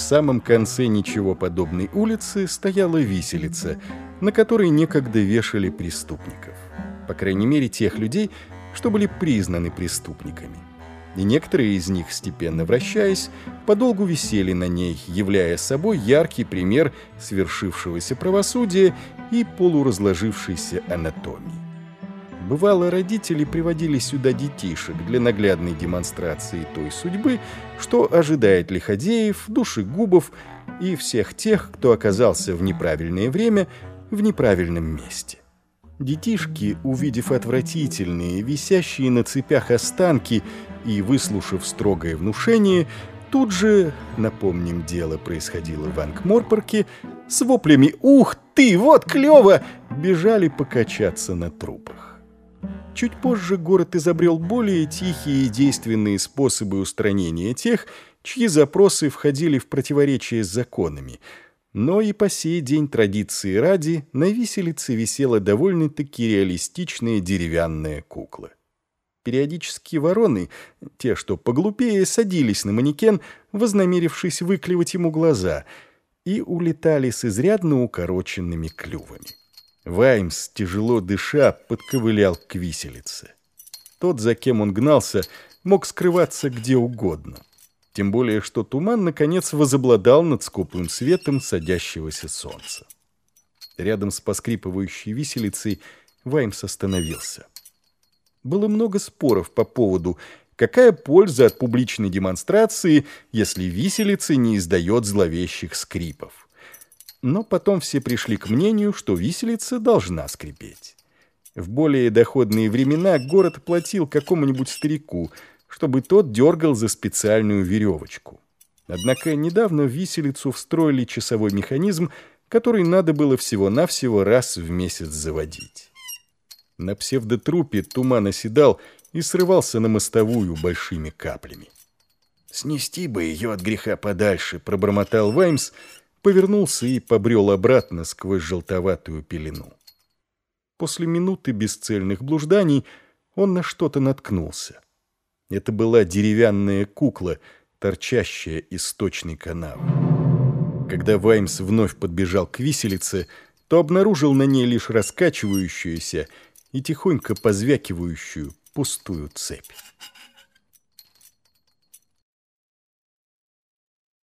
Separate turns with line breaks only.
В самом конце ничего подобной улицы стояла виселица, на которой некогда вешали преступников. По крайней мере, тех людей, что были признаны преступниками. И некоторые из них, степенно вращаясь, подолгу висели на ней, являя собой яркий пример свершившегося правосудия и полуразложившейся анатомии. Бывало, родители приводили сюда детишек для наглядной демонстрации той судьбы, что ожидает лиходеев, душегубов и всех тех, кто оказался в неправильное время в неправильном месте. Детишки, увидев отвратительные, висящие на цепях останки и выслушав строгое внушение, тут же, напомним, дело происходило в Ангморпорке, с воплями «Ух ты, вот клево!» бежали покачаться на трупах. Чуть позже город изобрел более тихие и действенные способы устранения тех, чьи запросы входили в противоречие с законами. Но и по сей день традиции ради на виселице висела довольно-таки реалистичная деревянная кукла. Периодически вороны, те, что поглупее, садились на манекен, вознамерившись выклевать ему глаза, и улетали с изрядно укороченными клювами. Ваймс, тяжело дыша, подковылял к виселице. Тот, за кем он гнался, мог скрываться где угодно. Тем более, что туман, наконец, возобладал над скупым светом садящегося солнца. Рядом с поскрипывающей виселицей Ваймс остановился. Было много споров по поводу, какая польза от публичной демонстрации, если виселица не издает зловещих скрипов но потом все пришли к мнению, что виселица должна скрипеть. В более доходные времена город платил какому-нибудь старику, чтобы тот дергал за специальную веревочку. Однако недавно в виселицу встроили часовой механизм, который надо было всего-навсего раз в месяц заводить. На псевдотрупе туман оседал и срывался на мостовую большими каплями. «Снести бы ее от греха подальше», — пробормотал Ваймс, — повернулся и побрел обратно сквозь желтоватую пелену. После минуты бесцельных блужданий он на что-то наткнулся. Это была деревянная кукла, торчащая из сточной канавы. Когда Ваймс вновь подбежал к виселице, то обнаружил на ней лишь раскачивающуюся и тихонько позвякивающую пустую цепь.